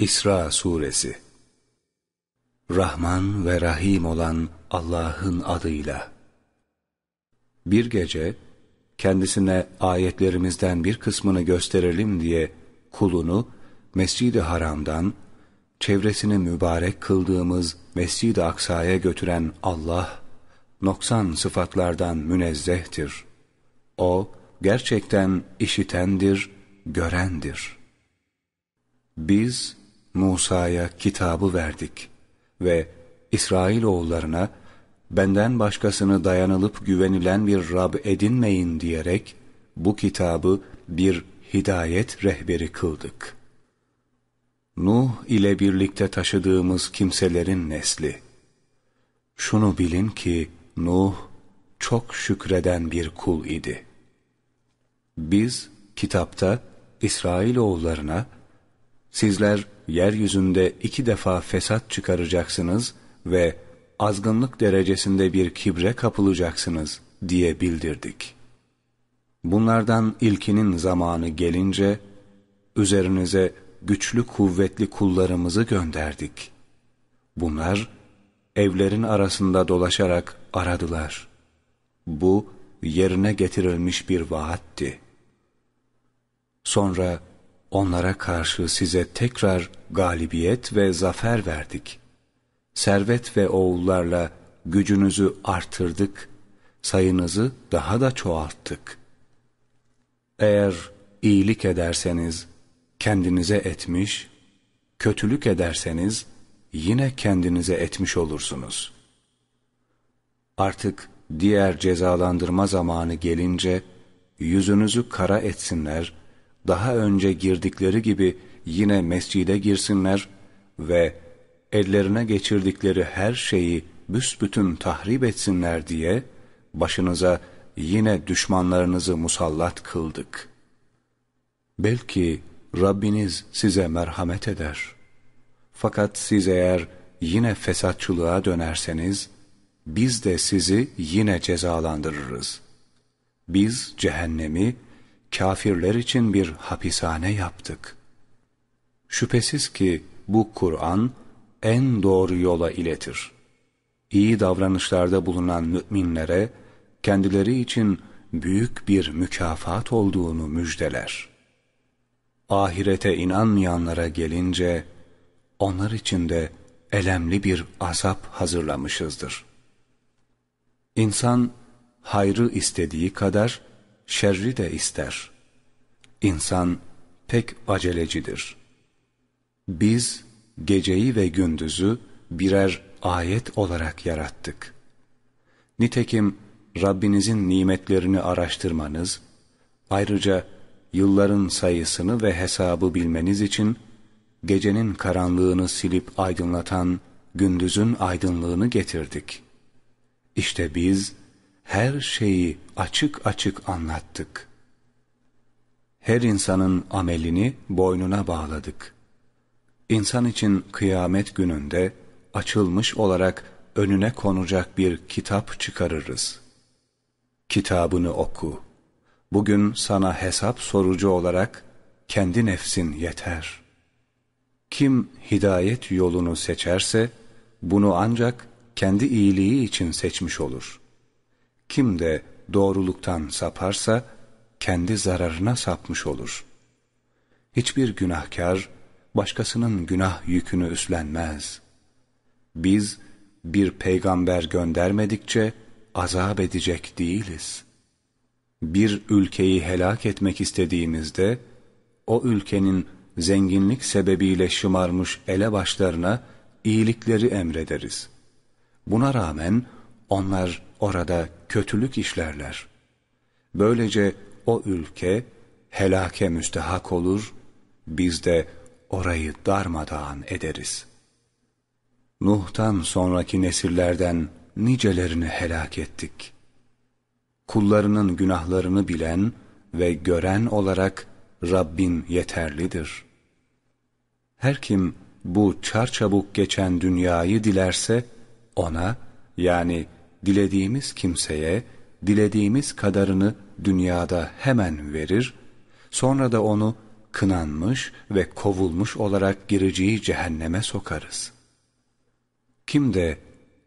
İsra Suresi Rahman ve Rahim olan Allah'ın adıyla Bir gece kendisine ayetlerimizden bir kısmını gösterelim diye kulunu Mescid-i Haram'dan çevresini mübarek kıldığımız Mescid-i Aksa'ya götüren Allah noksan sıfatlardan münezzehtir. O gerçekten işitendir, görendir. Biz Musa'ya kitabı verdik ve İsrailoğullarına benden başkasını dayanılıp güvenilen bir Rab edinmeyin diyerek bu kitabı bir hidayet rehberi kıldık. Nuh ile birlikte taşıdığımız kimselerin nesli. Şunu bilin ki Nuh çok şükreden bir kul idi. Biz kitapta İsrailoğullarına sizler yeryüzünde iki defa fesat çıkaracaksınız ve azgınlık derecesinde bir kibre kapılacaksınız diye bildirdik. Bunlardan ilkinin zamanı gelince, üzerinize güçlü kuvvetli kullarımızı gönderdik. Bunlar, evlerin arasında dolaşarak aradılar. Bu, yerine getirilmiş bir vaatti. Sonra, onlara karşı size tekrar galibiyet ve zafer verdik. Servet ve oğullarla gücünüzü artırdık, sayınızı daha da çoğalttık. Eğer iyilik ederseniz kendinize etmiş, kötülük ederseniz yine kendinize etmiş olursunuz. Artık diğer cezalandırma zamanı gelince yüzünüzü kara etsinler daha önce girdikleri gibi yine mescide girsinler ve ellerine geçirdikleri her şeyi büsbütün tahrip etsinler diye başınıza yine düşmanlarınızı musallat kıldık. Belki Rabbiniz size merhamet eder. Fakat siz eğer yine fesatçılığa dönerseniz, biz de sizi yine cezalandırırız. Biz cehennemi, kafirler için bir hapishane yaptık. Şüphesiz ki bu Kur'an en doğru yola iletir. İyi davranışlarda bulunan müminlere kendileri için büyük bir mükafat olduğunu müjdeler. Ahirete inanmayanlara gelince onlar için de elemli bir azap hazırlamışızdır. İnsan hayrı istediği kadar şerri de ister. İnsan pek acelecidir. Biz geceyi ve gündüzü birer ayet olarak yarattık. Nitekim Rabbinizin nimetlerini araştırmanız, ayrıca yılların sayısını ve hesabı bilmeniz için gecenin karanlığını silip aydınlatan gündüzün aydınlığını getirdik. İşte biz her şeyi açık açık anlattık. Her insanın amelini boynuna bağladık. İnsan için kıyamet gününde açılmış olarak önüne konacak bir kitap çıkarırız. Kitabını oku. Bugün sana hesap sorucu olarak kendi nefsin yeter. Kim hidayet yolunu seçerse, bunu ancak kendi iyiliği için seçmiş olur. Kim de doğruluktan saparsa kendi zararına sapmış olur. Hiçbir günahkar başkasının günah yükünü üstlenmez. Biz bir peygamber göndermedikçe azap edecek değiliz. Bir ülkeyi helak etmek istediğimizde o ülkenin zenginlik sebebiyle şımarmış elebaşlarına iyilikleri emrederiz. Buna rağmen onlar orada kötülük işlerler. Böylece o ülke helake müstehak olur, biz de orayı darmadağın ederiz. Nuh'tan sonraki nesillerden nicelerini helak ettik. Kullarının günahlarını bilen ve gören olarak Rabbin yeterlidir. Her kim bu çarçabuk geçen dünyayı dilerse ona yani dilediğimiz kimseye dilediğimiz kadarını dünyada hemen verir, sonra da onu kınanmış ve kovulmuş olarak gireceği cehenneme sokarız. Kim de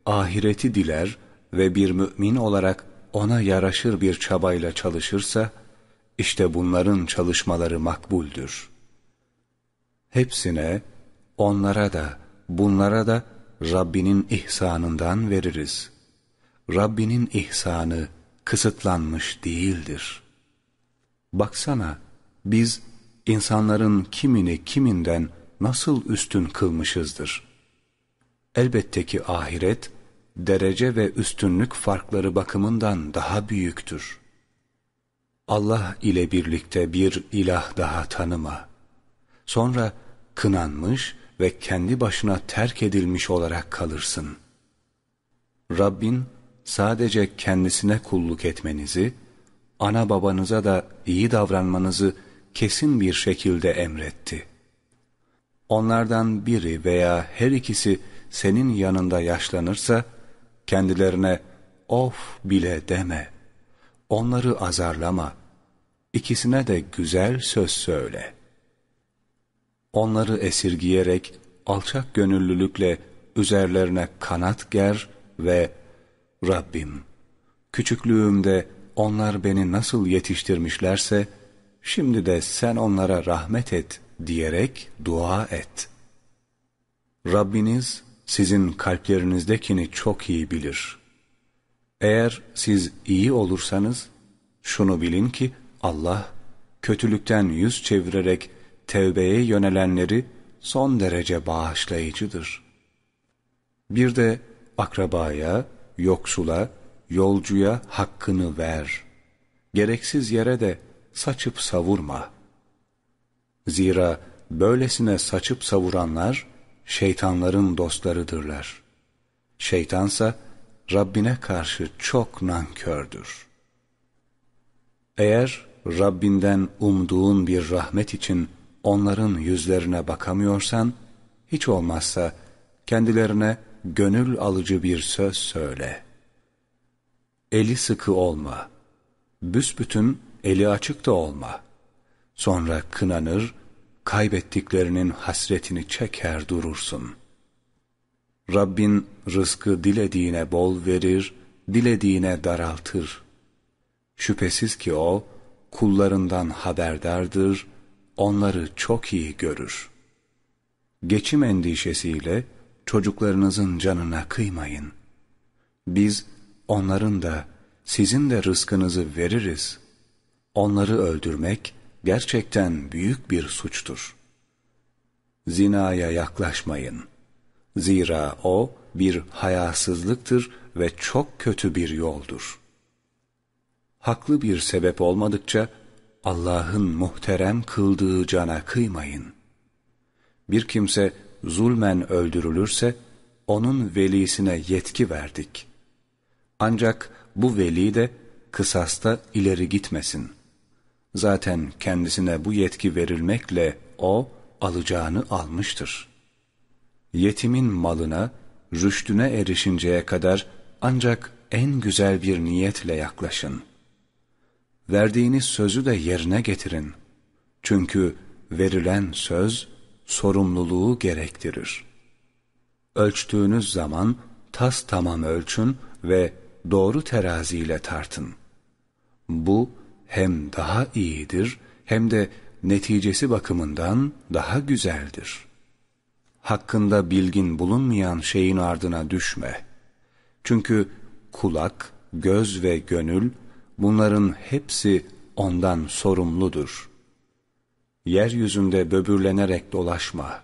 ahireti diler ve bir mümin olarak ona yaraşır bir çabayla çalışırsa, işte bunların çalışmaları makbuldür. Hepsine, onlara da, bunlara da Rabbinin ihsanından veririz. Rabbinin ihsanı kısıtlanmış değildir. Baksana, biz insanların kimini kiminden nasıl üstün kılmışızdır. Elbette ki ahiret, derece ve üstünlük farkları bakımından daha büyüktür. Allah ile birlikte bir ilah daha tanıma. Sonra kınanmış ve kendi başına terk edilmiş olarak kalırsın. Rabbin sadece kendisine kulluk etmenizi, ana babanıza da iyi davranmanızı kesin bir şekilde emretti. Onlardan biri veya her ikisi senin yanında yaşlanırsa, kendilerine of bile deme, onları azarlama, ikisine de güzel söz söyle. Onları esirgiyerek alçak gönüllülükle üzerlerine kanat ger ve Rabbim, küçüklüğümde onlar beni nasıl yetiştirmişlerse, şimdi de sen onlara rahmet et diyerek dua et. Rabbiniz sizin kalplerinizdekini çok iyi bilir. Eğer siz iyi olursanız, şunu bilin ki Allah, kötülükten yüz çevirerek tevbeye yönelenleri son derece bağışlayıcıdır. Bir de akrabaya, yoksula, yolcuya hakkını ver. Gereksiz yere de saçıp savurma. Zira böylesine saçıp savuranlar şeytanların dostlarıdırlar. Şeytansa Rabbine karşı çok nankördür. Eğer Rabbinden umduğun bir rahmet için onların yüzlerine bakamıyorsan, hiç olmazsa kendilerine gönül alıcı bir söz söyle. Eli sıkı olma, büsbütün eli açık da olma. Sonra kınanır, kaybettiklerinin hasretini çeker durursun. Rabbin rızkı dilediğine bol verir, dilediğine daraltır. Şüphesiz ki O, kullarından haberdardır, onları çok iyi görür. Geçim endişesiyle çocuklarınızın canına kıymayın. Biz onların da sizin de rızkınızı veririz. Onları öldürmek gerçekten büyük bir suçtur. Zinaya yaklaşmayın. Zira o bir hayasızlıktır ve çok kötü bir yoldur. Haklı bir sebep olmadıkça Allah'ın muhterem kıldığı cana kıymayın. Bir kimse zulmen öldürülürse onun velisine yetki verdik. Ancak bu veli de kısasta ileri gitmesin. Zaten kendisine bu yetki verilmekle o alacağını almıştır. Yetimin malına, rüştüne erişinceye kadar ancak en güzel bir niyetle yaklaşın. Verdiğiniz sözü de yerine getirin. Çünkü verilen söz sorumluluğu gerektirir. Ölçtüğünüz zaman tas tamam ölçün ve doğru teraziyle tartın. Bu hem daha iyidir hem de neticesi bakımından daha güzeldir. Hakkında bilgin bulunmayan şeyin ardına düşme. Çünkü kulak, göz ve gönül bunların hepsi ondan sorumludur. Yeryüzünde böbürlenerek dolaşma.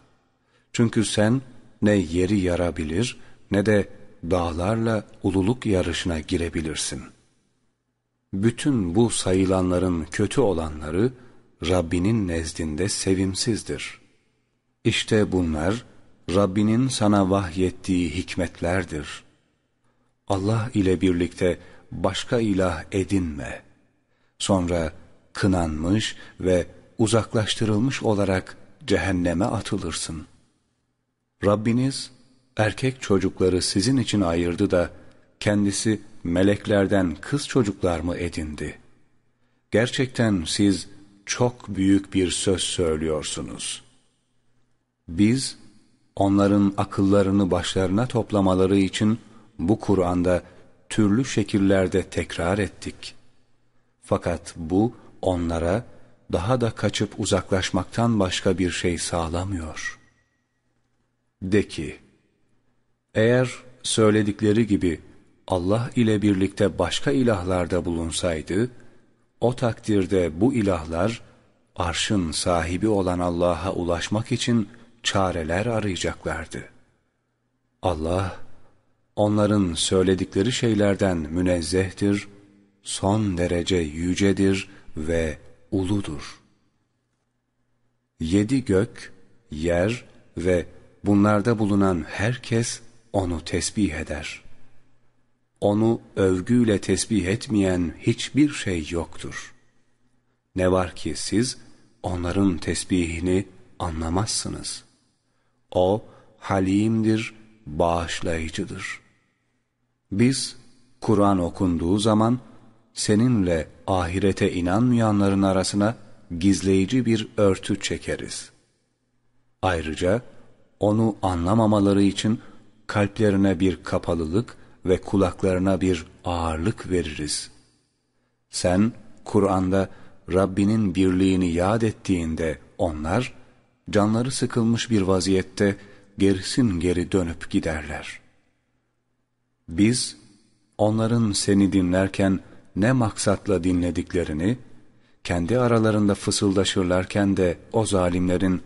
Çünkü sen ne yeri yarabilir ne de dağlarla ululuk yarışına girebilirsin. Bütün bu sayılanların kötü olanları Rabbinin nezdinde sevimsizdir. İşte bunlar Rabbinin sana vahyettiği hikmetlerdir. Allah ile birlikte başka ilah edinme. Sonra kınanmış ve uzaklaştırılmış olarak cehenneme atılırsın. Rabbiniz erkek çocukları sizin için ayırdı da kendisi meleklerden kız çocuklar mı edindi? Gerçekten siz çok büyük bir söz söylüyorsunuz. Biz, onların akıllarını başlarına toplamaları için bu Kur'an'da türlü şekillerde tekrar ettik. Fakat bu onlara daha da kaçıp uzaklaşmaktan başka bir şey sağlamıyor. De ki, eğer söyledikleri gibi Allah ile birlikte başka ilahlarda bulunsaydı, o takdirde bu ilahlar arşın sahibi olan Allah'a ulaşmak için çareler arayacaklardı. Allah, onların söyledikleri şeylerden münezzehtir, son derece yücedir ve uludur. Yedi gök, yer ve bunlarda bulunan herkes onu tesbih eder. Onu övgüyle tesbih etmeyen hiçbir şey yoktur. Ne var ki siz onların tesbihini anlamazsınız. O halimdir, bağışlayıcıdır. Biz Kur'an okunduğu zaman seninle ahirete inanmayanların arasına gizleyici bir örtü çekeriz. Ayrıca onu anlamamaları için kalplerine bir kapalılık ve kulaklarına bir ağırlık veririz. Sen Kur'an'da Rabbinin birliğini yad ettiğinde onlar, canları sıkılmış bir vaziyette gerisin geri dönüp giderler. Biz, onların seni dinlerken ne maksatla dinlediklerini, kendi aralarında fısıldaşırlarken de o zalimlerin,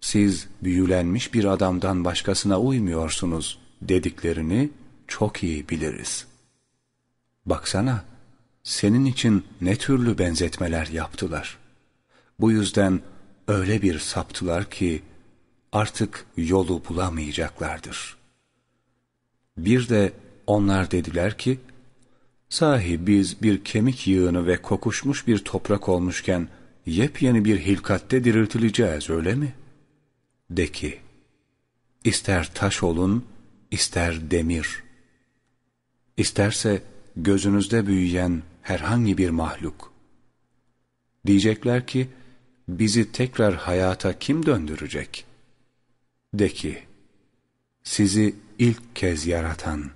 siz büyülenmiş bir adamdan başkasına uymuyorsunuz dediklerini çok iyi biliriz. Baksana, senin için ne türlü benzetmeler yaptılar. Bu yüzden öyle bir saptılar ki artık yolu bulamayacaklardır. Bir de onlar dediler ki, sahi biz bir kemik yığını ve kokuşmuş bir toprak olmuşken yepyeni bir hilkatte diriltileceğiz öyle mi? De ki, ister taş olun, ister demir. İsterse gözünüzde büyüyen herhangi bir mahluk. Diyecekler ki, bizi tekrar hayata kim döndürecek? De ki, sizi ilk kez yaratan.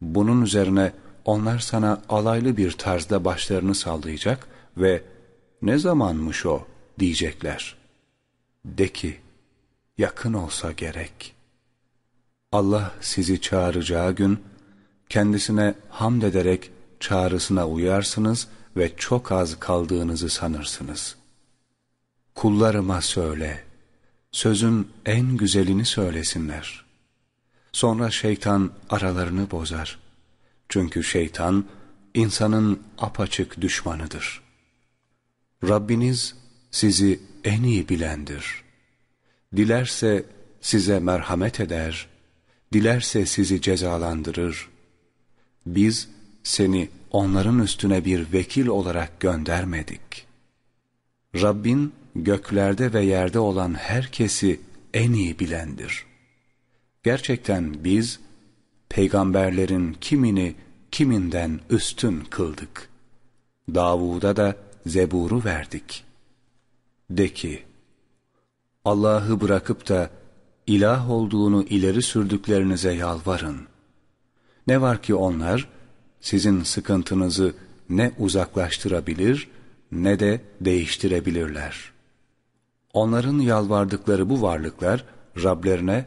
Bunun üzerine onlar sana alaylı bir tarzda başlarını sallayacak ve ne zamanmış o diyecekler. De ki, yakın olsa gerek. Allah sizi çağıracağı gün, kendisine hamd ederek çağrısına uyarsınız ve çok az kaldığınızı sanırsınız. Kullarıma söyle, sözün en güzelini söylesinler. Sonra şeytan aralarını bozar. Çünkü şeytan, insanın apaçık düşmanıdır. Rabbiniz sizi en iyi bilendir. Dilerse size merhamet eder, dilerse sizi cezalandırır. Biz, seni onların üstüne bir vekil olarak göndermedik. Rabbin göklerde ve yerde olan herkesi en iyi bilendir. Gerçekten biz peygamberlerin kimini kiminden üstün kıldık. Davud'a da Zebur'u verdik. De ki, Allah'ı bırakıp da ilah olduğunu ileri sürdüklerinize yalvarın. Ne var ki onlar, sizin sıkıntınızı ne uzaklaştırabilir ne de değiştirebilirler. Onların yalvardıkları bu varlıklar Rablerine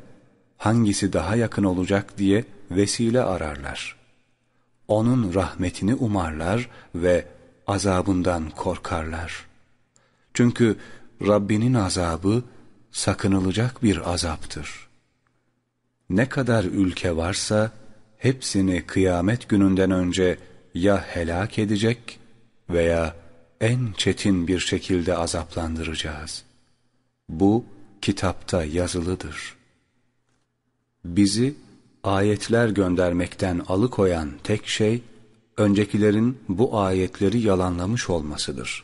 hangisi daha yakın olacak diye vesile ararlar. Onun rahmetini umarlar ve azabından korkarlar. Çünkü Rabbinin azabı sakınılacak bir azaptır. Ne kadar ülke varsa hepsini kıyamet gününden önce ya helak edecek veya en çetin bir şekilde azaplandıracağız. Bu kitapta yazılıdır. Bizi ayetler göndermekten alıkoyan tek şey, öncekilerin bu ayetleri yalanlamış olmasıdır.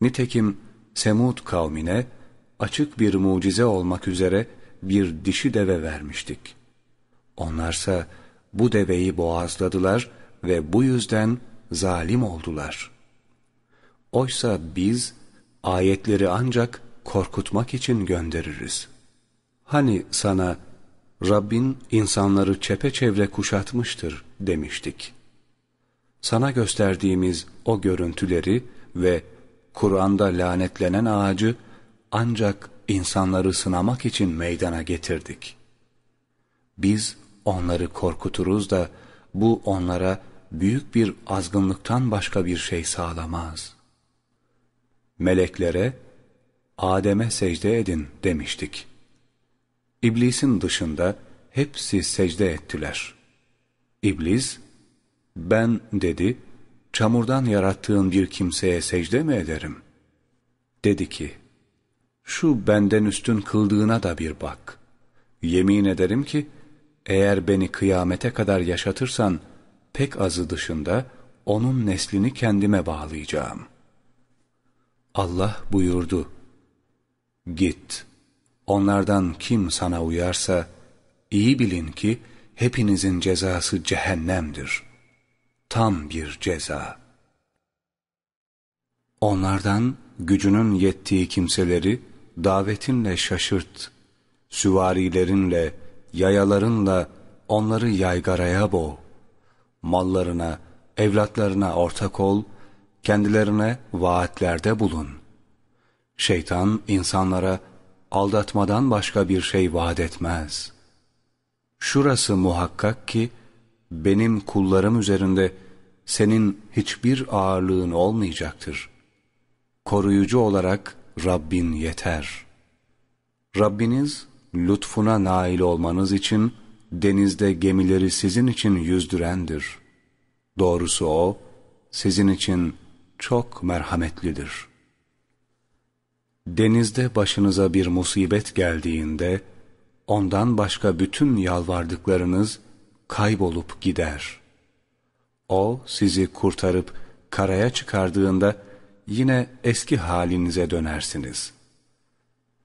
Nitekim Semud kavmine açık bir mucize olmak üzere bir dişi deve vermiştik. Onlarsa bu deveyi boğazladılar ve bu yüzden zalim oldular. Oysa biz ayetleri ancak korkutmak için göndeririz. Hani sana Rabbin insanları çepeçevre kuşatmıştır demiştik. Sana gösterdiğimiz o görüntüleri ve Kur'an'da lanetlenen ağacı ancak insanları sınamak için meydana getirdik. Biz onları korkuturuz da bu onlara büyük bir azgınlıktan başka bir şey sağlamaz. Meleklere Adem'e secde edin demiştik. İblisin dışında hepsi secde ettiler. İblis, ben dedi, çamurdan yarattığın bir kimseye secde mi ederim? Dedi ki, şu benden üstün kıldığına da bir bak. Yemin ederim ki, eğer beni kıyamete kadar yaşatırsan, pek azı dışında onun neslini kendime bağlayacağım. Allah buyurdu, Git, onlardan kim sana uyarsa, iyi bilin ki hepinizin cezası cehennemdir. Tam bir ceza. Onlardan gücünün yettiği kimseleri davetinle şaşırt, süvarilerinle, yayalarınla onları yaygaraya boğ, mallarına, evlatlarına ortak ol, kendilerine vaatlerde bulun. Şeytan insanlara aldatmadan başka bir şey vaat etmez. Şurası muhakkak ki, benim kullarım üzerinde senin hiçbir ağırlığın olmayacaktır. Koruyucu olarak Rabbin yeter. Rabbiniz lütfuna nail olmanız için denizde gemileri sizin için yüzdürendir. Doğrusu O, sizin için çok merhametlidir. Denizde başınıza bir musibet geldiğinde, ondan başka bütün yalvardıklarınız kaybolup gider. O sizi kurtarıp karaya çıkardığında yine eski halinize dönersiniz.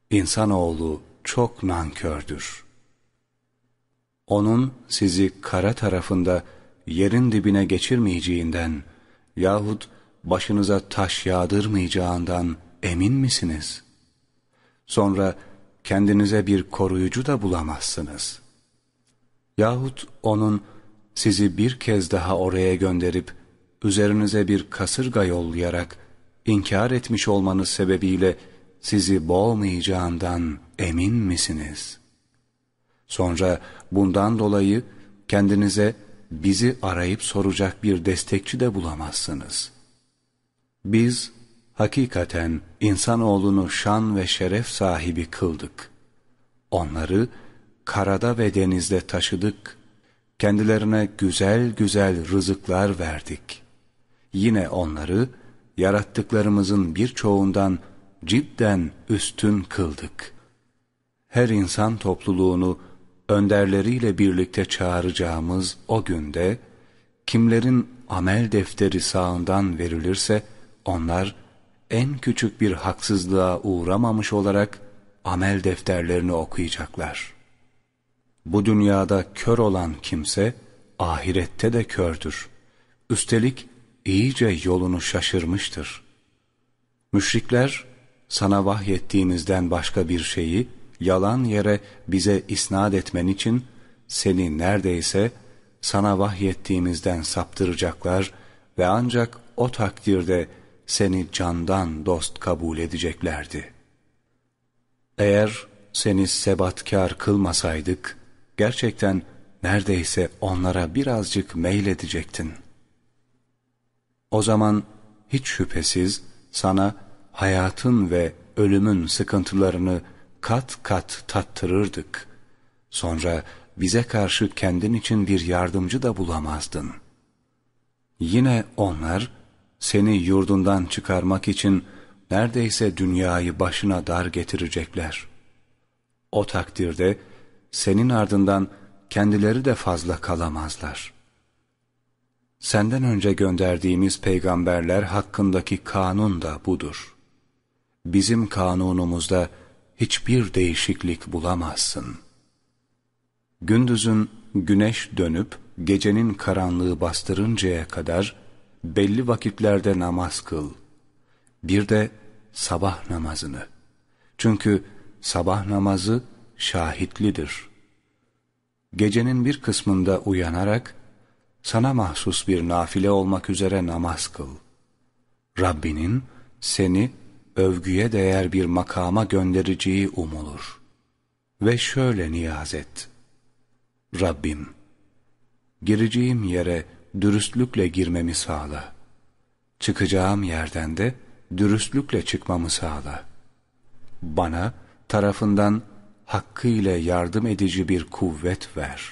İnsanoğlu çok nankördür. Onun sizi kara tarafında yerin dibine geçirmeyeceğinden yahut başınıza taş yağdırmayacağından emin misiniz? Sonra kendinize bir koruyucu da bulamazsınız. Yahut onun sizi bir kez daha oraya gönderip üzerinize bir kasırga yollayarak inkar etmiş olmanız sebebiyle sizi boğmayacağından emin misiniz? Sonra bundan dolayı kendinize bizi arayıp soracak bir destekçi de bulamazsınız. Biz hakikaten insanoğlunu şan ve şeref sahibi kıldık. Onları karada ve denizde taşıdık. Kendilerine güzel güzel rızıklar verdik. Yine onları yarattıklarımızın birçoğundan cidden üstün kıldık. Her insan topluluğunu önderleriyle birlikte çağıracağımız o günde, kimlerin amel defteri sağından verilirse, onlar en küçük bir haksızlığa uğramamış olarak amel defterlerini okuyacaklar. Bu dünyada kör olan kimse, ahirette de kördür. Üstelik iyice yolunu şaşırmıştır. Müşrikler, sana vahyettiğimizden başka bir şeyi yalan yere bize isnat etmen için seni neredeyse sana vahyettiğimizden saptıracaklar ve ancak o takdirde seni candan dost kabul edeceklerdi. Eğer seni sebatkar kılmasaydık, gerçekten neredeyse onlara birazcık meyledecektin. O zaman hiç şüphesiz sana hayatın ve ölümün sıkıntılarını kat kat tattırırdık. Sonra bize karşı kendin için bir yardımcı da bulamazdın. Yine onlar seni yurdundan çıkarmak için neredeyse dünyayı başına dar getirecekler. O takdirde senin ardından kendileri de fazla kalamazlar. Senden önce gönderdiğimiz peygamberler hakkındaki kanun da budur. Bizim kanunumuzda hiçbir değişiklik bulamazsın. Gündüzün güneş dönüp gecenin karanlığı bastırıncaya kadar belli vakitlerde namaz kıl. bir de sabah namazını. Çünkü sabah namazı şahitlidir. Gecenin bir kısmında uyanarak sana mahsus bir nafile olmak üzere namaz kıl. Rabbinin seni övgüye değer bir makama göndereceği umulur. Ve şöyle niyaz et. Rabbim, gireceğim yere dürüstlükle girmemi sağla. Çıkacağım yerden de dürüstlükle çıkmamı sağla. Bana tarafından hakkıyla yardım edici bir kuvvet ver.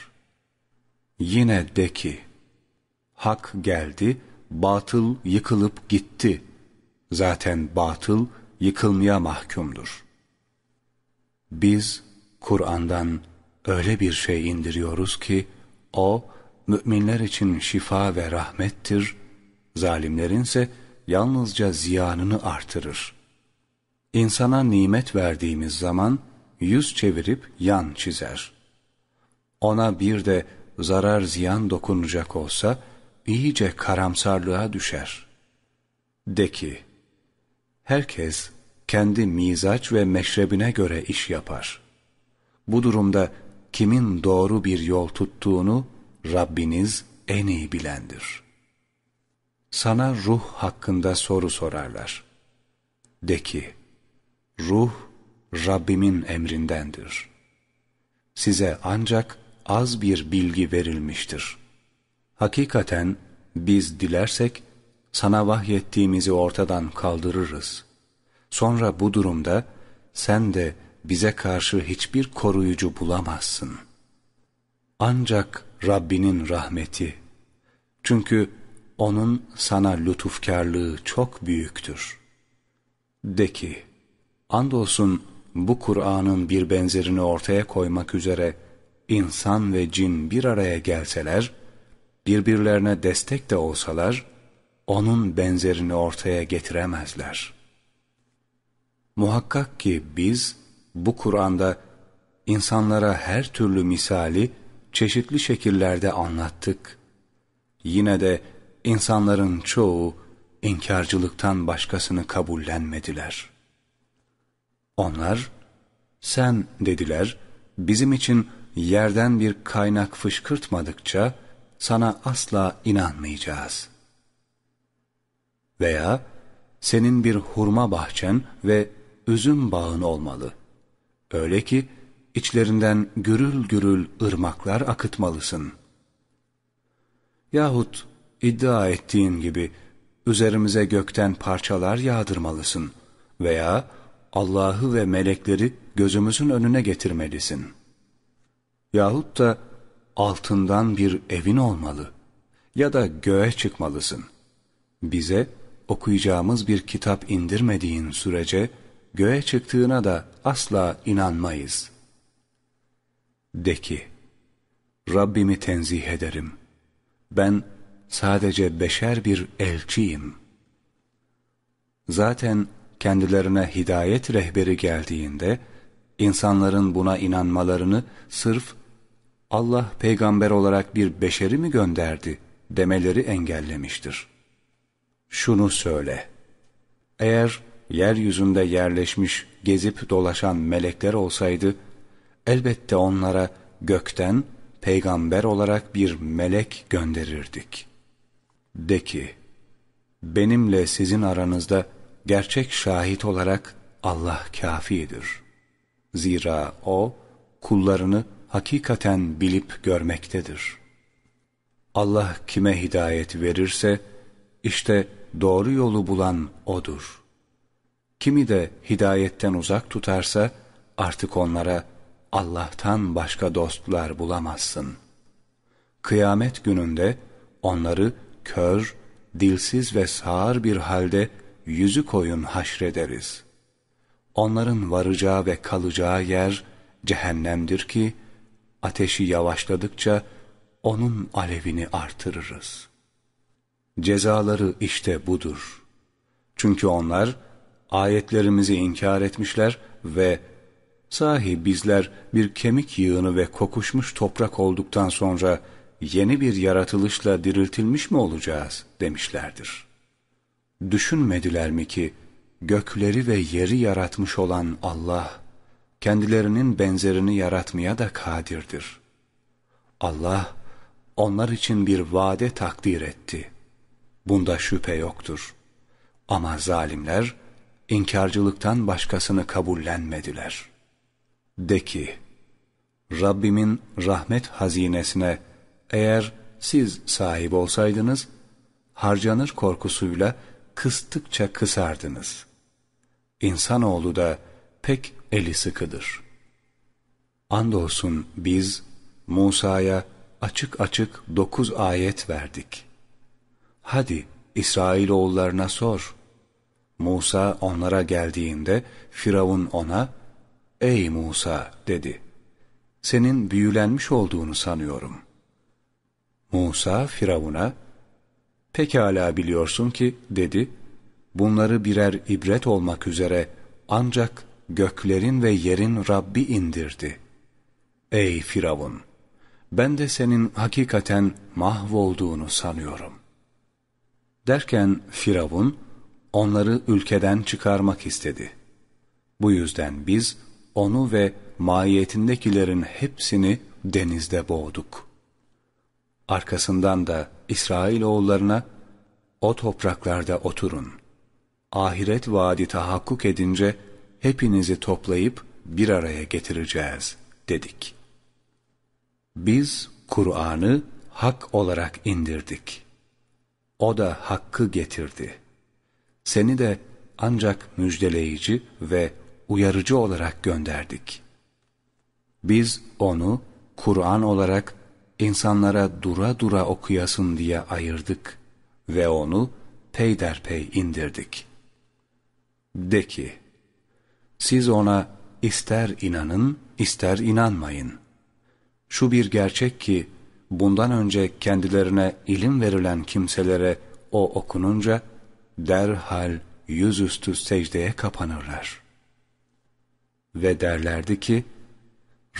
Yine de ki, hak geldi, batıl yıkılıp gitti. Zaten batıl yıkılmaya mahkumdur. Biz Kur'an'dan öyle bir şey indiriyoruz ki, o, müminler için şifa ve rahmettir, zalimlerinse yalnızca ziyanını artırır. İnsana nimet verdiğimiz zaman yüz çevirip yan çizer. Ona bir de zarar ziyan dokunacak olsa iyice karamsarlığa düşer. De ki, herkes kendi mizaç ve meşrebine göre iş yapar. Bu durumda kimin doğru bir yol tuttuğunu Rabbiniz en iyi bilendir. Sana ruh hakkında soru sorarlar. De ki, ruh Rabbimin emrindendir. Size ancak az bir bilgi verilmiştir. Hakikaten biz dilersek sana vahyettiğimizi ortadan kaldırırız. Sonra bu durumda sen de bize karşı hiçbir koruyucu bulamazsın. Ancak Rabbinin rahmeti. Çünkü O'nun sana lütufkarlığı çok büyüktür. De ki, andolsun bu Kur'an'ın bir benzerini ortaya koymak üzere insan ve cin bir araya gelseler, birbirlerine destek de olsalar, onun benzerini ortaya getiremezler. Muhakkak ki biz bu Kur'an'da insanlara her türlü misali çeşitli şekillerde anlattık. Yine de insanların çoğu inkarcılıktan başkasını kabullenmediler. Onlar, sen dediler, bizim için yerden bir kaynak fışkırtmadıkça sana asla inanmayacağız. Veya senin bir hurma bahçen ve üzüm bağın olmalı. Öyle ki içlerinden gürül gürül ırmaklar akıtmalısın. Yahut iddia ettiğin gibi üzerimize gökten parçalar yağdırmalısın veya Allah'ı ve melekleri gözümüzün önüne getirmelisin. Yahut da altından bir evin olmalı ya da göğe çıkmalısın. Bize okuyacağımız bir kitap indirmediğin sürece göğe çıktığına da asla inanmayız. De ki, Rabbimi tenzih ederim. Ben sadece beşer bir elçiyim. Zaten kendilerine hidayet rehberi geldiğinde, insanların buna inanmalarını sırf Allah peygamber olarak bir beşeri mi gönderdi demeleri engellemiştir. Şunu söyle, eğer yeryüzünde yerleşmiş, gezip dolaşan melekler olsaydı, elbette onlara gökten peygamber olarak bir melek gönderirdik. De ki, benimle sizin aranızda gerçek şahit olarak Allah kafidir. Zira O, kullarını hakikaten bilip görmektedir. Allah kime hidayet verirse, işte doğru yolu bulan O'dur. Kimi de hidayetten uzak tutarsa, artık onlara Allah'tan başka dostlar bulamazsın. Kıyamet gününde onları kör, dilsiz ve sağır bir halde yüzü koyun haşrederiz. Onların varacağı ve kalacağı yer cehennemdir ki, ateşi yavaşladıkça onun alevini artırırız. Cezaları işte budur. Çünkü onlar ayetlerimizi inkar etmişler ve sahi bizler bir kemik yığını ve kokuşmuş toprak olduktan sonra yeni bir yaratılışla diriltilmiş mi olacağız demişlerdir. Düşünmediler mi ki gökleri ve yeri yaratmış olan Allah, kendilerinin benzerini yaratmaya da kadirdir. Allah, onlar için bir vade takdir etti. Bunda şüphe yoktur. Ama zalimler, inkarcılıktan başkasını kabullenmediler. De ki, Rabbimin rahmet hazinesine eğer siz sahip olsaydınız, harcanır korkusuyla kıstıkça kısardınız. İnsanoğlu da pek eli sıkıdır. Andolsun biz Musa'ya açık açık dokuz ayet verdik. Hadi İsrailoğullarına sor. Musa onlara geldiğinde Firavun ona, Ey Musa dedi. Senin büyülenmiş olduğunu sanıyorum. Musa Firavun'a, Pekala biliyorsun ki dedi, bunları birer ibret olmak üzere ancak göklerin ve yerin Rabbi indirdi. Ey Firavun! Ben de senin hakikaten mahvolduğunu sanıyorum. Derken Firavun, onları ülkeden çıkarmak istedi. Bu yüzden biz onu ve mahiyetindekilerin hepsini denizde boğduk. Arkasından da İsrailoğullarına o topraklarda oturun. Ahiret vaadi tahakkuk edince hepinizi toplayıp bir araya getireceğiz dedik. Biz Kur'an'ı hak olarak indirdik. O da hakkı getirdi. Seni de ancak müjdeleyici ve uyarıcı olarak gönderdik. Biz onu Kur'an olarak insanlara dura dura okuyasın diye ayırdık ve onu peyderpey indirdik. De ki, siz ona ister inanın, ister inanmayın. Şu bir gerçek ki, bundan önce kendilerine ilim verilen kimselere o okununca, derhal yüzüstü secdeye kapanırlar. Ve derlerdi ki,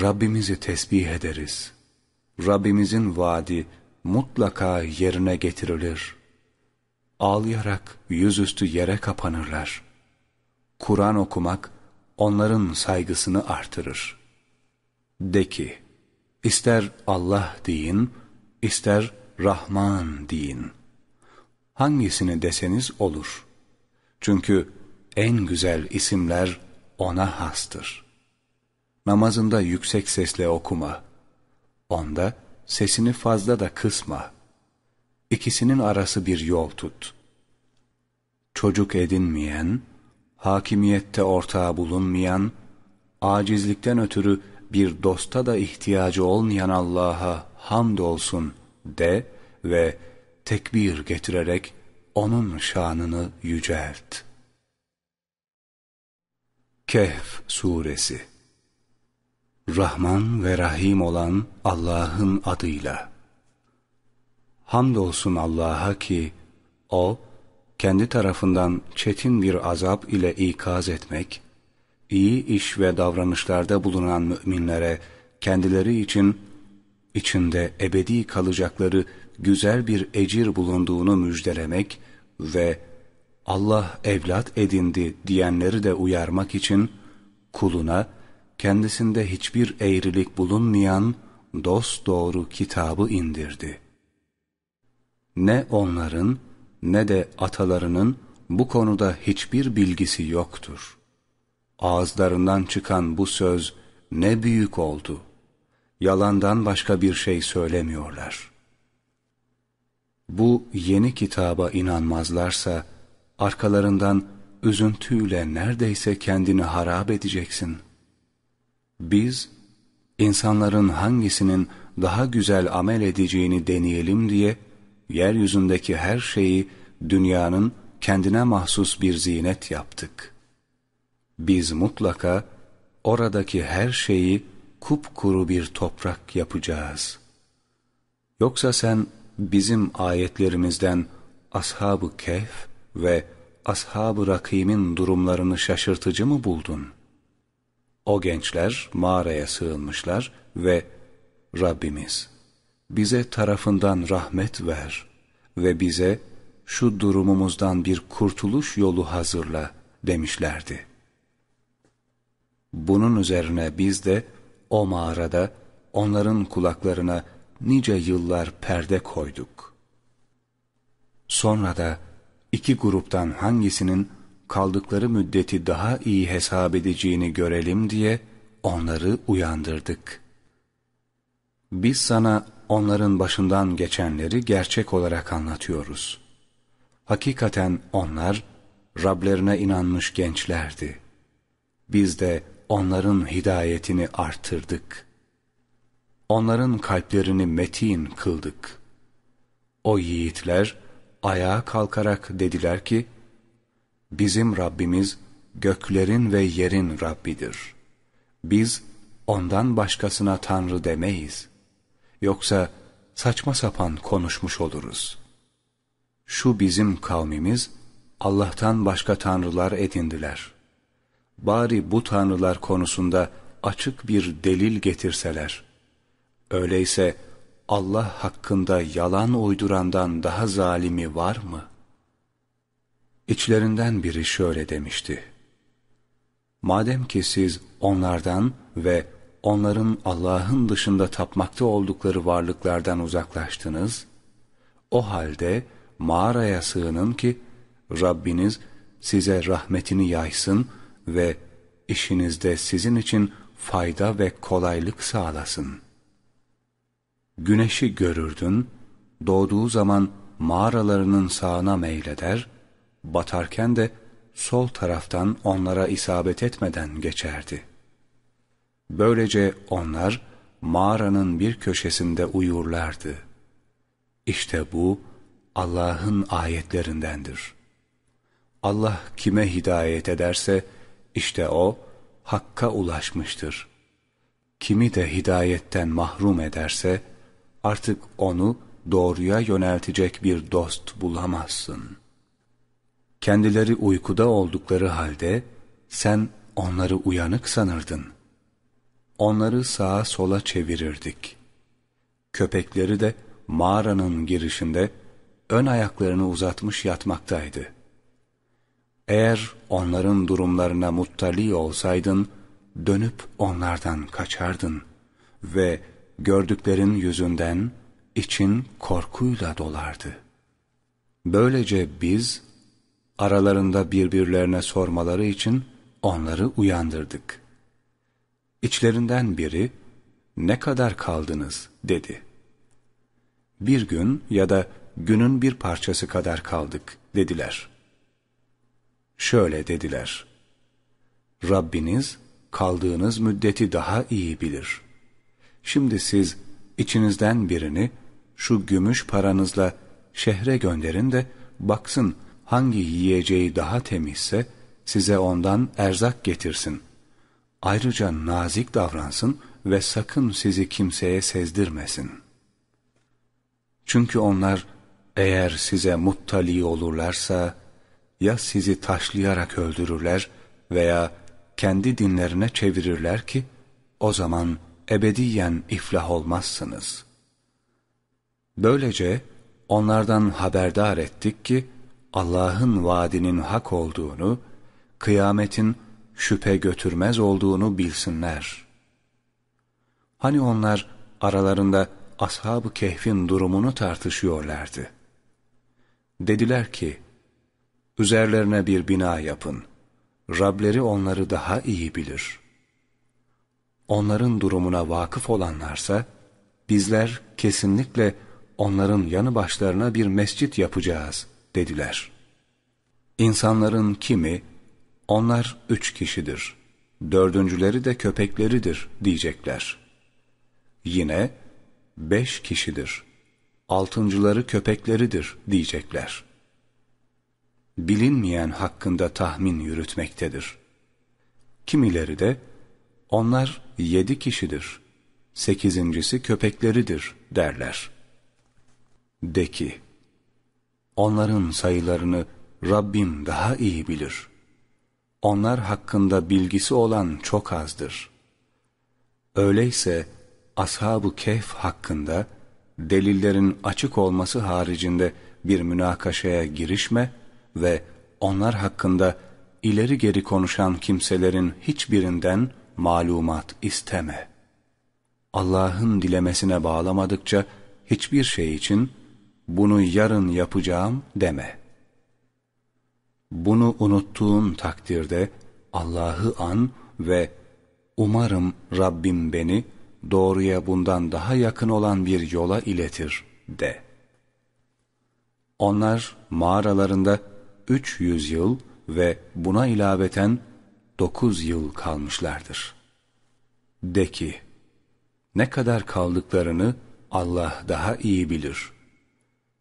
Rabbimizi tesbih ederiz. Rabbimizin vaadi mutlaka yerine getirilir. Ağlayarak yüzüstü yere kapanırlar. Kur'an okumak onların saygısını artırır. De ki, ister Allah deyin, ister Rahman deyin. Hangisini deseniz olur. Çünkü en güzel isimler ona hastır. Namazında yüksek sesle okuma. Onda sesini fazla da kısma. İkisinin arası bir yol tut. Çocuk edinmeyen, hakimiyette ortağı bulunmayan, acizlikten ötürü bir dosta da ihtiyacı olmayan Allah'a hamdolsun de ve tekbir getirerek onun şanını yücelt. Kehf Suresi. Rahman ve Rahim olan Allah'ın adıyla. Hamdolsun Allah'a ki O kendi tarafından çetin bir azap ile ikaz etmek, iyi iş ve davranışlarda bulunan müminlere kendileri için içinde ebedi kalacakları güzel bir ecir bulunduğunu müjdelemek ve Allah evlat edindi diyenleri de uyarmak için kuluna kendisinde hiçbir eğrilik bulunmayan dost doğru kitabı indirdi. Ne onların ne de atalarının bu konuda hiçbir bilgisi yoktur. Ağızlarından çıkan bu söz ne büyük oldu. Yalandan başka bir şey söylemiyorlar. Bu yeni kitaba inanmazlarsa arkalarından üzüntüyle neredeyse kendini harap edeceksin. Biz insanların hangisinin daha güzel amel edeceğini deneyelim diye yeryüzündeki her şeyi dünyanın kendine mahsus bir zinet yaptık. Biz mutlaka oradaki her şeyi kupkuru bir toprak yapacağız. Yoksa sen bizim ayetlerimizden Ashab-ı Kehf ve Ashab-ı Rakim'in durumlarını şaşırtıcı mı buldun? O gençler mağaraya sığınmışlar ve Rabbimiz bize tarafından rahmet ver ve bize şu durumumuzdan bir kurtuluş yolu hazırla demişlerdi. Bunun üzerine biz de o mağarada onların kulaklarına nice yıllar perde koyduk. Sonra da iki gruptan hangisinin kaldıkları müddeti daha iyi hesap edeceğini görelim diye onları uyandırdık. Biz sana onların başından geçenleri gerçek olarak anlatıyoruz. Hakikaten onlar Rablerine inanmış gençlerdi. Biz de onların hidayetini artırdık. Onların kalplerini metin kıldık. O yiğitler ayağa kalkarak dediler ki, Bizim Rabbimiz göklerin ve yerin Rabbidir. Biz ondan başkasına Tanrı demeyiz. Yoksa saçma sapan konuşmuş oluruz. Şu bizim kavmimiz Allah'tan başka tanrılar edindiler. Bari bu tanrılar konusunda açık bir delil getirseler. Öyleyse Allah hakkında yalan uydurandan daha zalimi var mı? İçlerinden biri şöyle demişti. Madem ki siz onlardan ve onların Allah'ın dışında tapmakta oldukları varlıklardan uzaklaştınız, o halde mağaraya sığının ki Rabbiniz size rahmetini yaysın ve işinizde sizin için fayda ve kolaylık sağlasın. Güneşi görürdün, doğduğu zaman mağaralarının sağına meyleder, batarken de sol taraftan onlara isabet etmeden geçerdi. Böylece onlar mağaranın bir köşesinde uyurlardı. İşte bu Allah'ın ayetlerindendir. Allah kime hidayet ederse işte o hakka ulaşmıştır. Kimi de hidayetten mahrum ederse artık onu doğruya yöneltecek bir dost bulamazsın. Kendileri uykuda oldukları halde sen onları uyanık sanırdın. Onları sağa sola çevirirdik. Köpekleri de mağaranın girişinde ön ayaklarını uzatmış yatmaktaydı. Eğer onların durumlarına muttali olsaydın, dönüp onlardan kaçardın ve gördüklerin yüzünden için korkuyla dolardı. Böylece biz aralarında birbirlerine sormaları için onları uyandırdık. İçlerinden biri, ne kadar kaldınız dedi. Bir gün ya da günün bir parçası kadar kaldık dediler. Şöyle dediler. Rabbiniz kaldığınız müddeti daha iyi bilir. Şimdi siz içinizden birini şu gümüş paranızla şehre gönderin de baksın hangi yiyeceği daha temizse size ondan erzak getirsin. Ayrıca nazik davransın ve sakın sizi kimseye sezdirmesin. Çünkü onlar eğer size muttali olurlarsa ya sizi taşlayarak öldürürler veya kendi dinlerine çevirirler ki o zaman ebediyen iflah olmazsınız. Böylece onlardan haberdar ettik ki Allah'ın vaadinin hak olduğunu, kıyametin şüphe götürmez olduğunu bilsinler. Hani onlar aralarında Ashab-ı Kehf'in durumunu tartışıyorlardı. Dediler ki, üzerlerine bir bina yapın. Rableri onları daha iyi bilir. Onların durumuna vakıf olanlarsa, bizler kesinlikle onların yanı başlarına bir mescit yapacağız dediler. İnsanların kimi, onlar üç kişidir, dördüncüleri de köpekleridir diyecekler. Yine, beş kişidir, altıncıları köpekleridir diyecekler. Bilinmeyen hakkında tahmin yürütmektedir. Kimileri de, onlar yedi kişidir, sekizincisi köpekleridir derler. De ki, onların sayılarını Rabbim daha iyi bilir. Onlar hakkında bilgisi olan çok azdır. Öyleyse Ashab-ı Kehf hakkında delillerin açık olması haricinde bir münakaşaya girişme ve onlar hakkında ileri geri konuşan kimselerin hiçbirinden malumat isteme. Allah'ın dilemesine bağlamadıkça hiçbir şey için bunu yarın yapacağım deme. Bunu unuttuğun takdirde Allah'ı an ve umarım Rabbim beni doğruya bundan daha yakın olan bir yola iletir de. Onlar mağaralarında 300 yıl ve buna ilaveten 9 yıl kalmışlardır. De ki, ne kadar kaldıklarını Allah daha iyi bilir.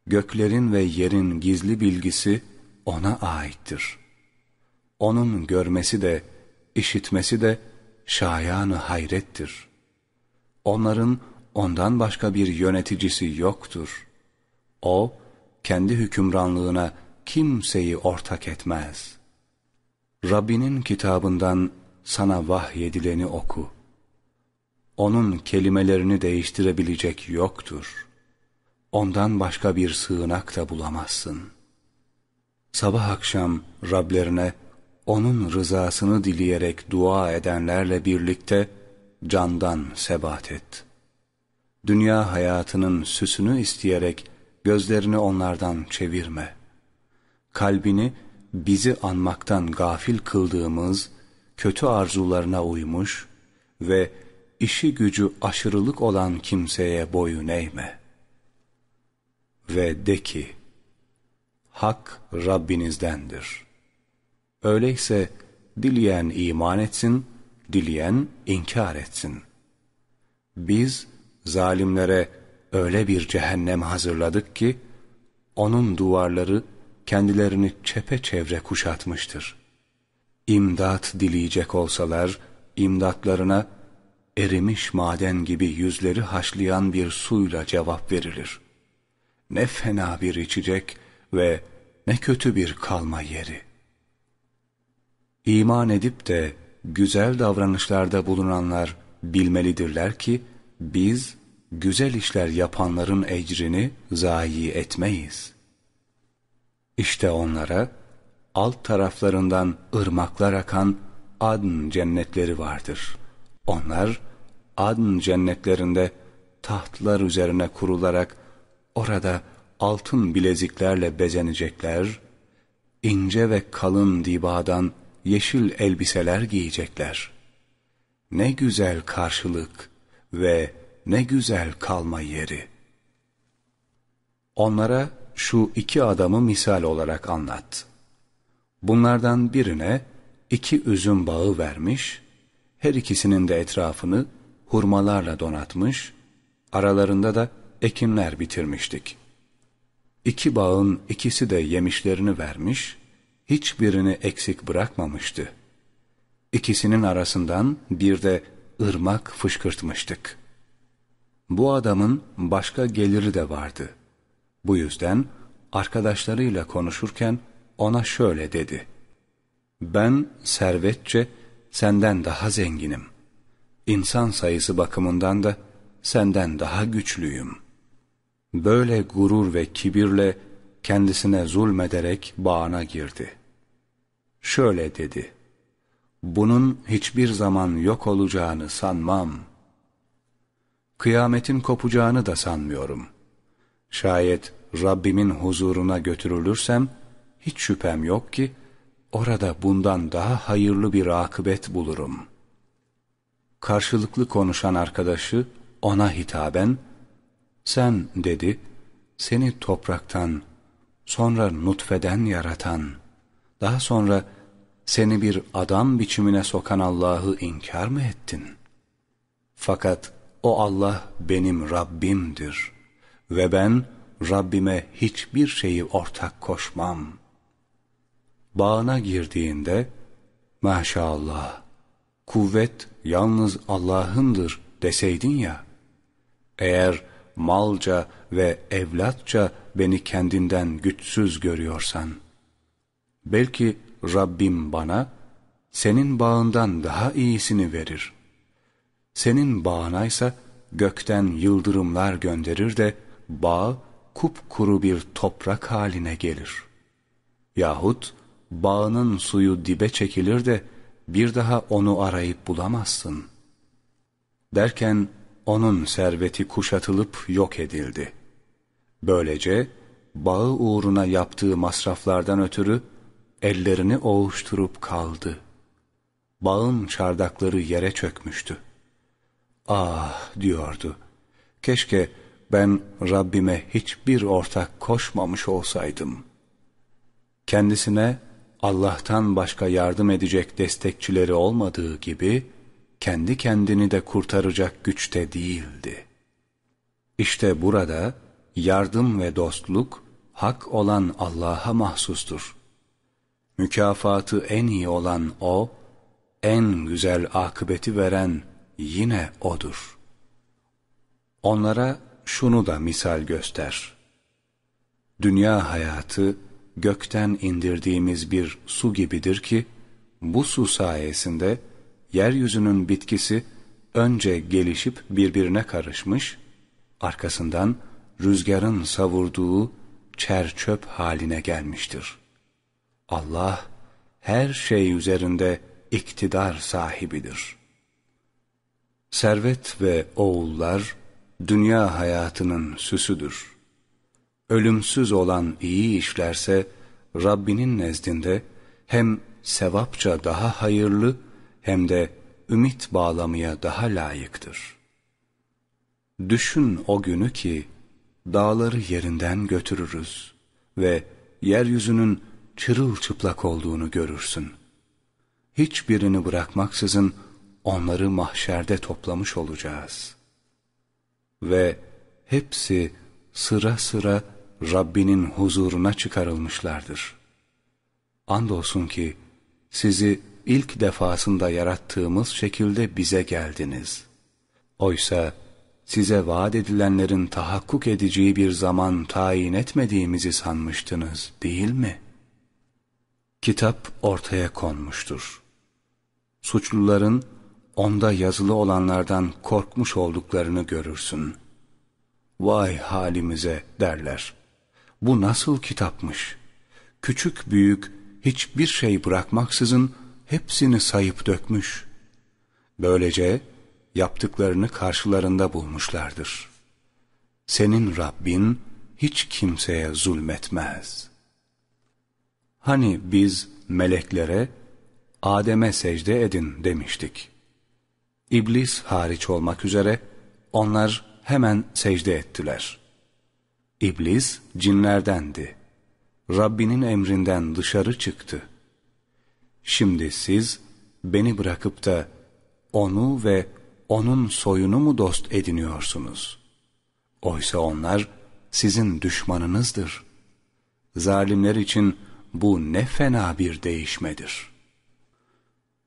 Göklerin ve yerin gizli bilgisi O'na aittir. O'nun görmesi de, işitmesi de şayanı hayrettir. Onların ondan başka bir yöneticisi yoktur. O, kendi hükümranlığına kimseyi ortak etmez. Rabbinin kitabından sana vahyedileni oku. Onun kelimelerini değiştirebilecek yoktur. Ondan başka bir sığınak da bulamazsın. Sabah akşam Rablerine onun rızasını dileyerek dua edenlerle birlikte candan sebat et. Dünya hayatının süsünü isteyerek gözlerini onlardan çevirme. Kalbini bizi anmaktan gafil kıldığımız kötü arzularına uymuş ve işi gücü aşırılık olan kimseye boyun eğme. Ve de ki, Hak Rabbinizdendir. Öyleyse dileyen iman etsin, dileyen inkar etsin. Biz zalimlere öyle bir cehennem hazırladık ki, onun duvarları kendilerini çepeçevre kuşatmıştır. İmdat dileyecek olsalar, imdatlarına erimiş maden gibi yüzleri haşlayan bir suyla cevap verilir. Ne fena bir içecek ve ne kötü bir kalma yeri. İman edip de güzel davranışlarda bulunanlar bilmelidirler ki, biz güzel işler yapanların ecrini zayi etmeyiz. İşte onlara alt taraflarından ırmaklar akan adn cennetleri vardır. Onlar adn cennetlerinde tahtlar üzerine kurularak orada altın bileziklerle bezenecekler, ince ve kalın dibadan yeşil elbiseler giyecekler. Ne güzel karşılık ve ne güzel kalma yeri. Onlara şu iki adamı misal olarak anlat. Bunlardan birine iki üzüm bağı vermiş, her ikisinin de etrafını hurmalarla donatmış, aralarında da ekinler bitirmiştik. İki bağın ikisi de yemişlerini vermiş, hiçbirini eksik bırakmamıştı. İkisinin arasından bir de ırmak fışkırtmıştık. Bu adamın başka geliri de vardı. Bu yüzden arkadaşlarıyla konuşurken ona şöyle dedi. Ben servetçe senden daha zenginim. İnsan sayısı bakımından da senden daha güçlüyüm. Böyle gurur ve kibirle kendisine zulmederek bağına girdi. Şöyle dedi. Bunun hiçbir zaman yok olacağını sanmam. Kıyametin kopacağını da sanmıyorum. Şayet Rabbimin huzuruna götürülürsem, hiç şüphem yok ki, orada bundan daha hayırlı bir akıbet bulurum. Karşılıklı konuşan arkadaşı ona hitaben, sen dedi, seni topraktan, sonra nutfeden yaratan, daha sonra seni bir adam biçimine sokan Allah'ı inkar mı ettin? Fakat o Allah benim Rabbimdir ve ben Rabbime hiçbir şeyi ortak koşmam. Bağına girdiğinde, maşallah, kuvvet yalnız Allah'ındır deseydin ya, eğer malca ve evlatça beni kendinden güçsüz görüyorsan, belki Rabbim bana senin bağından daha iyisini verir. Senin bağınaysa gökten yıldırımlar gönderir de bağ kupkuru bir toprak haline gelir. Yahut bağının suyu dibe çekilir de bir daha onu arayıp bulamazsın. Derken onun serveti kuşatılıp yok edildi. Böylece bağı uğruna yaptığı masraflardan ötürü ellerini oğuşturup kaldı. Bağın çardakları yere çökmüştü. Ah diyordu, keşke ben Rabbime hiçbir ortak koşmamış olsaydım. Kendisine Allah'tan başka yardım edecek destekçileri olmadığı gibi, kendi kendini de kurtaracak güçte değildi. İşte burada yardım ve dostluk hak olan Allah'a mahsustur. Mükafatı en iyi olan O, en güzel akıbeti veren yine O'dur. Onlara şunu da misal göster. Dünya hayatı gökten indirdiğimiz bir su gibidir ki, bu su sayesinde yeryüzünün bitkisi önce gelişip birbirine karışmış, arkasından rüzgarın savurduğu çer çöp haline gelmiştir. Allah her şey üzerinde iktidar sahibidir. Servet ve oğullar dünya hayatının süsüdür. Ölümsüz olan iyi işlerse Rabbinin nezdinde hem sevapça daha hayırlı hem de ümit bağlamaya daha layıktır. Düşün o günü ki dağları yerinden götürürüz ve yeryüzünün çırılçıplak olduğunu görürsün. Hiçbirini bırakmaksızın onları mahşerde toplamış olacağız. Ve hepsi sıra sıra Rabbinin huzuruna çıkarılmışlardır. Andolsun ki sizi ilk defasında yarattığımız şekilde bize geldiniz. Oysa size vaat edilenlerin tahakkuk edeceği bir zaman tayin etmediğimizi sanmıştınız değil mi? Kitap ortaya konmuştur. Suçluların onda yazılı olanlardan korkmuş olduklarını görürsün. Vay halimize derler. Bu nasıl kitapmış? Küçük büyük hiçbir şey bırakmaksızın hepsini sayıp dökmüş. Böylece yaptıklarını karşılarında bulmuşlardır. Senin Rabbin hiç kimseye zulmetmez. Hani biz meleklere Adem'e secde edin demiştik. İblis hariç olmak üzere onlar hemen secde ettiler. İblis cinlerdendi. Rabbinin emrinden dışarı çıktı. Şimdi siz beni bırakıp da onu ve onun soyunu mu dost ediniyorsunuz? Oysa onlar sizin düşmanınızdır. Zalimler için bu ne fena bir değişmedir.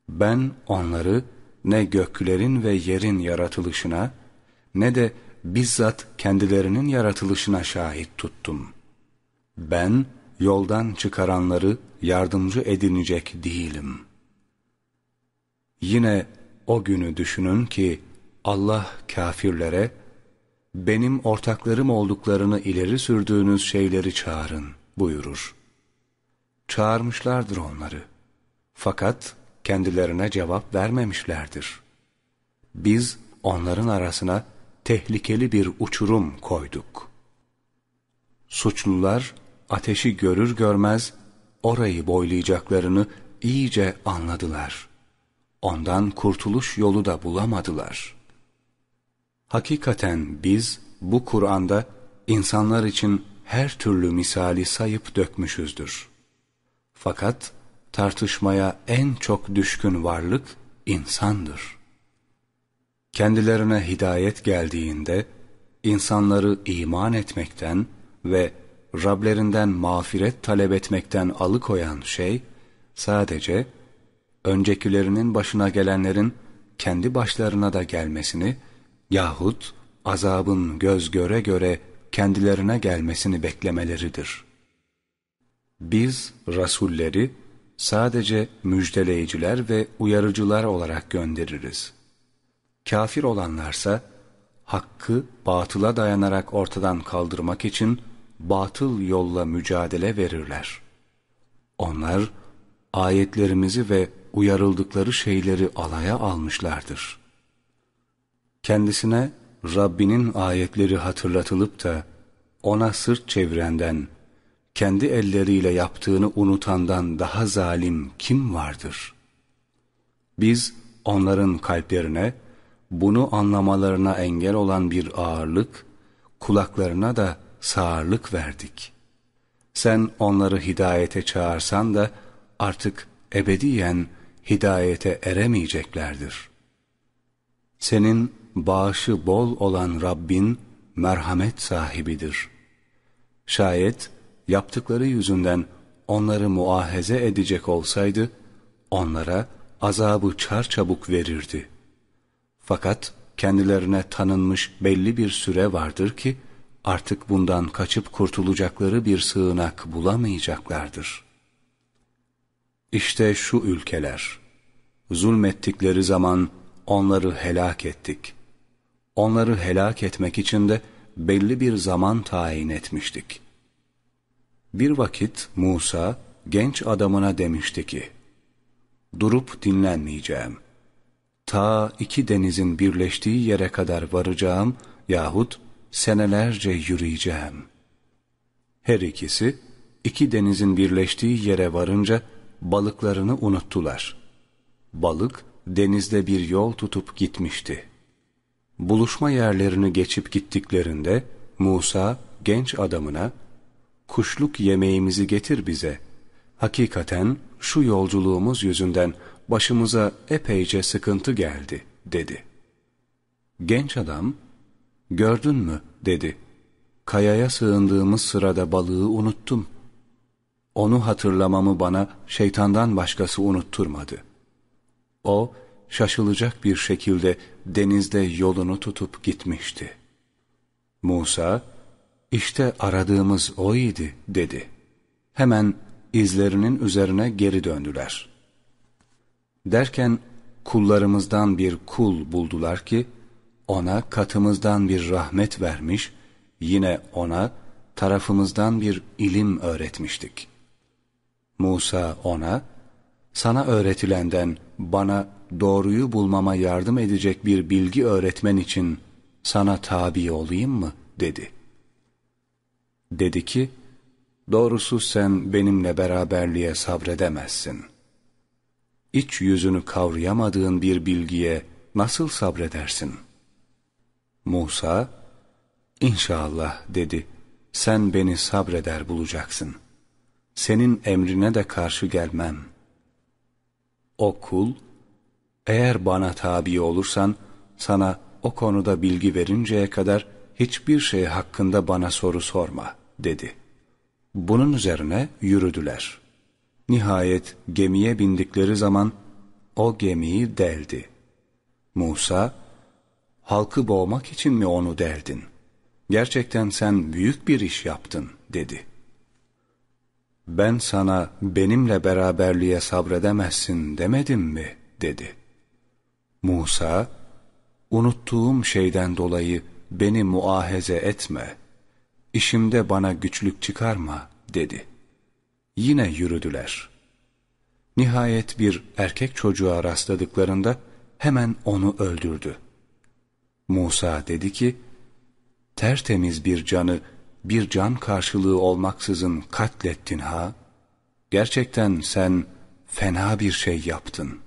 Ben onları ne göklerin ve yerin yaratılışına ne de bizzat kendilerinin yaratılışına şahit tuttum. Ben yoldan çıkaranları yardımcı edinecek değilim. Yine o günü düşünün ki Allah kafirlere benim ortaklarım olduklarını ileri sürdüğünüz şeyleri çağırın buyurur. Çağırmışlardır onları. Fakat kendilerine cevap vermemişlerdir. Biz onların arasına tehlikeli bir uçurum koyduk. Suçlular ateşi görür görmez orayı boylayacaklarını iyice anladılar. Ondan kurtuluş yolu da bulamadılar. Hakikaten biz bu Kur'an'da insanlar için her türlü misali sayıp dökmüşüzdür. Fakat tartışmaya en çok düşkün varlık insandır. Kendilerine hidayet geldiğinde insanları iman etmekten ve Rablerinden mağfiret talep etmekten alıkoyan şey sadece öncekilerinin başına gelenlerin kendi başlarına da gelmesini yahut azabın göz göre göre kendilerine gelmesini beklemeleridir. Biz rasulleri sadece müjdeleyiciler ve uyarıcılar olarak göndeririz. Kafir olanlarsa hakkı batıla dayanarak ortadan kaldırmak için batıl yolla mücadele verirler. Onlar ayetlerimizi ve uyarıldıkları şeyleri alaya almışlardır. Kendisine Rabbinin ayetleri hatırlatılıp da ona sırt çevirenden, kendi elleriyle yaptığını unutandan daha zalim kim vardır? Biz onların kalplerine, bunu anlamalarına engel olan bir ağırlık, kulaklarına da sağırlık verdik. Sen onları hidayete çağırsan da artık ebediyen hidayete eremeyeceklerdir. Senin bağışı bol olan Rabbin merhamet sahibidir. Şayet yaptıkları yüzünden onları muahaze edecek olsaydı, onlara azabı çarçabuk verirdi. Fakat kendilerine tanınmış belli bir süre vardır ki, artık bundan kaçıp kurtulacakları bir sığınak bulamayacaklardır. İşte şu ülkeler, zulmettikleri zaman onları helak ettik. Onları helak etmek için de belli bir zaman tayin etmiştik. Bir vakit Musa genç adamına demişti ki, Durup dinlenmeyeceğim. Ta iki denizin birleştiği yere kadar varacağım yahut senelerce yürüyeceğim. Her ikisi iki denizin birleştiği yere varınca balıklarını unuttular. Balık denizde bir yol tutup gitmişti. Buluşma yerlerini geçip gittiklerinde Musa genç adamına kuşluk yemeğimizi getir bize. Hakikaten şu yolculuğumuz yüzünden başımıza epeyce sıkıntı geldi dedi. Genç adam gördün mü dedi. Kayaya sığındığımız sırada balığı unuttum. Onu hatırlamamı bana şeytandan başkası unutturmadı. O şaşılacak bir şekilde denizde yolunu tutup gitmişti. Musa, işte aradığımız o idi dedi. Hemen izlerinin üzerine geri döndüler. Derken kullarımızdan bir kul buldular ki, ona katımızdan bir rahmet vermiş, yine ona tarafımızdan bir ilim öğretmiştik. Musa ona, sana öğretilenden bana doğruyu bulmama yardım edecek bir bilgi öğretmen için sana tabi olayım mı? dedi. Dedi ki, doğrusu sen benimle beraberliğe sabredemezsin. İç yüzünü kavrayamadığın bir bilgiye nasıl sabredersin? Musa, İnşallah dedi, sen beni sabreder bulacaksın. Senin emrine de karşı gelmem. O kul, eğer bana tabi olursan, sana o konuda bilgi verinceye kadar hiçbir şey hakkında bana soru sorma, dedi. Bunun üzerine yürüdüler. Nihayet gemiye bindikleri zaman, o gemiyi deldi. Musa, halkı boğmak için mi onu deldin? Gerçekten sen büyük bir iş yaptın, dedi. Ben sana benimle beraberliğe sabredemezsin demedim mi? dedi. Musa, unuttuğum şeyden dolayı beni muahaze etme, işimde bana güçlük çıkarma, dedi. Yine yürüdüler. Nihayet bir erkek çocuğa rastladıklarında hemen onu öldürdü. Musa dedi ki, tertemiz bir canı bir can karşılığı olmaksızın katlettin ha? Gerçekten sen fena bir şey yaptın.''